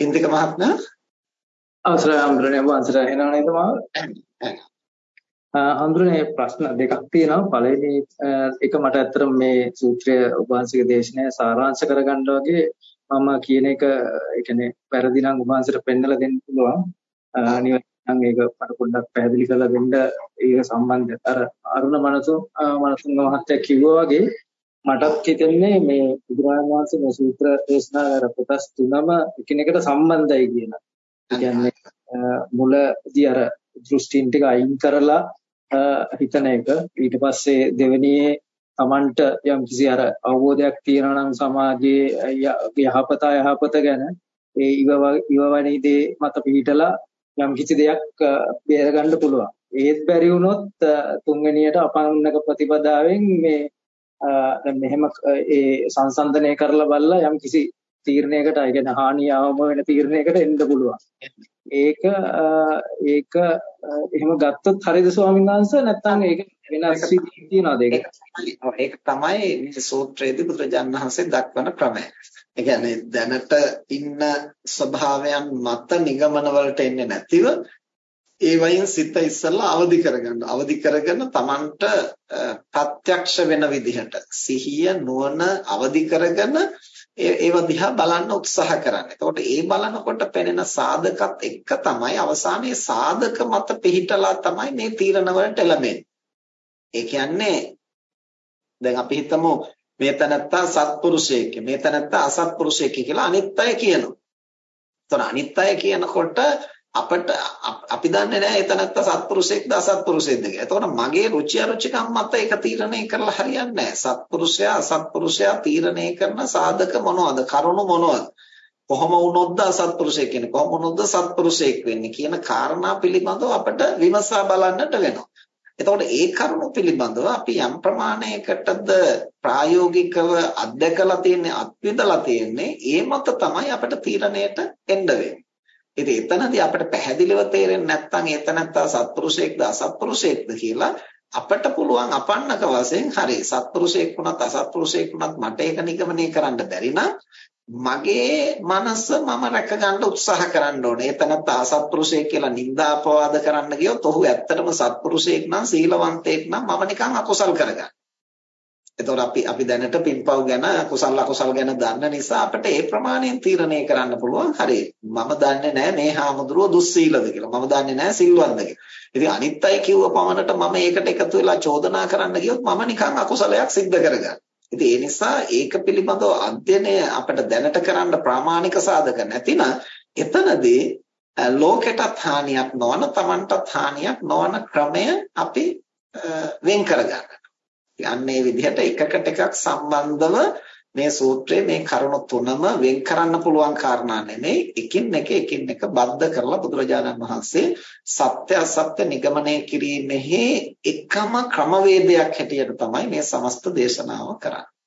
ඉන්දික මහත්මයා අවසරයි අඳුරනේ වංශර එනවා නේද මාව? අඳුරනේ ප්‍රශ්න දෙකක් තියෙනවා. පළවෙනි එක මට ඇත්තටම මේ සූත්‍රය වහන්සේගේ දේශනය සාරාංශ කරගන්න වගේ මම කියන එක ඒ කියන්නේ වැරදි නම් වහන්සේට පෙන්නලා දෙන්න පුළුවන්. අනිවාර්යයෙන් ඒක මට පොඩ්ඩක් පැහැදිලි කරලා දෙන්න ඒක සම්බන්ධ අර අරුණ මනසු මනසුංග මහත්තයා කිව්වා වගේ මටත් හිතෙන්නේ මේ බුදුරජාණන් වහන්සේ මේ සූත්‍ර දේශනා කර කොටස් තුනම එකිනෙකට සම්බන්ධයි කියන. කියන්නේ මුලදී අර දෘෂ්ටින් ටික අයින් කරලා හිතන එක ඊට පස්සේ දෙවෙනියේ Tamanට යම් කිසි අර අවබෝධයක් තියෙනවා නම් සමාජයේ යහපත යහපත ගැන ඒ ඉව ඉවවැනි දේ මත පිහිටලා යම් කිසි දෙයක් බේරගන්න පුළුවන්. ඒත් බැරි වුණොත් තුන්වෙනියට අපන්නක ප්‍රතිපදාවෙන් මේ දැන් මෙහෙම ඒ සංසන්දනය කරලා බලලා යම් කිසි තීරණයකට ඒ කියන්නේ හානිය අවම වෙන තීරණයකට එන්න පුළුවන්. ඒක ඒක එහෙම ගත්තොත් හරිද ස්වාමීන් වහන්සේ නැත්නම් ඒක වෙනස් විදිහක් තියනවාද ඒක? ඒක තමයි මේ සූත්‍රයේදී බුදුරජාණන් වහන්සේ දක්වන ක්‍රමය. ඒ කියන්නේ දැනට ඉන්න ස්වභාවයන් මත නිගමන වලට එන්නේ නැතිව ඒ වයින් සිත ඉස්සල්ලා අවදි කරගන්න. අවදි කරගෙන Tamanට ප්‍රත්‍යක්ෂ වෙන විදිහට සිහිය නුවණ අවදි කරගෙන ඒව දිහා බලන්න උත්සාහ කරන්න. එතකොට ඒ බලනකොට පෙනෙන සාධකත් එක්ක තමයි අවසානයේ සාධක මත පිහිටලා තමයි මේ තීරණ වලට එළඹෙන්නේ. ඒ කියන්නේ දැන් අපි හිතමු මේ තනත්තා සත්පුරුෂයෙක් මේ තනත්තා අසත්පුරුෂයෙක් කියලා අනිත් අය කියනවා. එතකොට අනිත් අය කියනකොට අපිට අපි දන්නේ නැහැ එතනත්ත සත්පුරුෂයෙක්ද අසත්පුරුෂයෙක්ද කියලා. එතකොට මගේ රුචි අරුචිකම් මත ඒක තීරණය කරලා හරියන්නේ නැහැ. සත්පුරුෂයා අසත්පුරුෂයා තීරණය කරන සාධක මොනවද? කරුණු මොනවද? කොහොම වුණොත්ද අසත්පුරුෂයෙක් කියන්නේ? කොහොම වුණොත්ද සත්පුරුෂයෙක් වෙන්නේ කියන කාරණා පිළිබඳව අපිට විමසා බලන්නට වෙනවා. එතකොට ඒ කරුණු පිළිබඳව අපි යම් ප්‍රමාණයකටද ප්‍රායෝගිකව අත්දැකලා තියෙන්නේ අත්විඳලා තියෙන්නේ ඒ මත තමයි අපිට තීරණයට එන්න වෙන්නේ. ඉතින් එතනදී අපිට පැහැදිලිව තේරෙන්නේ නැත්නම් එතනත්තා සත්පුරුෂයෙක්ද අසත්පුරුෂයෙක්ද කියලා අපිට පුළුවන් අපන්නක වශයෙන් හරි සත්පුරුෂයෙක් වුණත් අසත්පුරුෂයෙක් වුණත් මට ඒක නිගමනය කරන්න බැරි මගේ මනස මම රැක ගන්න උත්සාහ කරන්න ඕනේ. එතනත් අසත්පුරුෂයෙක් කියලා නිඳා අපවාද කරන්න ගියොත් ඔහු ඇත්තටම සත්පුරුෂයෙක් නම් සීලවන්තයෙක් නම් මම නිකන් අකුසල් කරගන්නවා. එතකොට අපි අපි දැනට පින්පව් ගැන කුසල අකුසල් ගැන දන්න නිසා අපිට ඒ ප්‍රමාණයෙන් තීරණය කරන්න පුළුවන්. හරි. මම දන්නේ නැහැ මේ හාමුදුරුව දුස්සීලද කියලා. මම දන්නේ නැහැ සිල්වන්ත කියලා. ඉතින් අනිත් අය කිව්ව පමණට මම ඒකට එකතු වෙලා චෝදනා කරන්න ගියොත් මම නිකන් අකුසලයක් සිද්ධ කරගන්නවා. ඉතින් ඒ නිසා ඒක පිළිබඳව අධ්‍යයනය අපිට දැනට කරන්න ප්‍රාමාණික සාධක නැතිනම් එතනදී ලෝකෙටත් හානියක් නොවන Tamanටත් හානියක් නොවන ක්‍රමය අපි වෙන් කරගන්න. යන්නේ විදිහට එකකට එකක් සම්බන්ධව මේ සූත්‍රයේ මේ කරුණු තුනම වෙන් කරන්න පුළුවන් කාරණා නෙමෙයි. එකින් එක එකින් එක බද්ධ කරලා බුදුරජාණන් වහන්සේ සත්‍ය අසත්‍ය නිගමනය කිරීමෙහි එකම ක්‍රමවේදයක් හැටියට තමයි මේ සමස්ත දේශනාව කරන්නේ.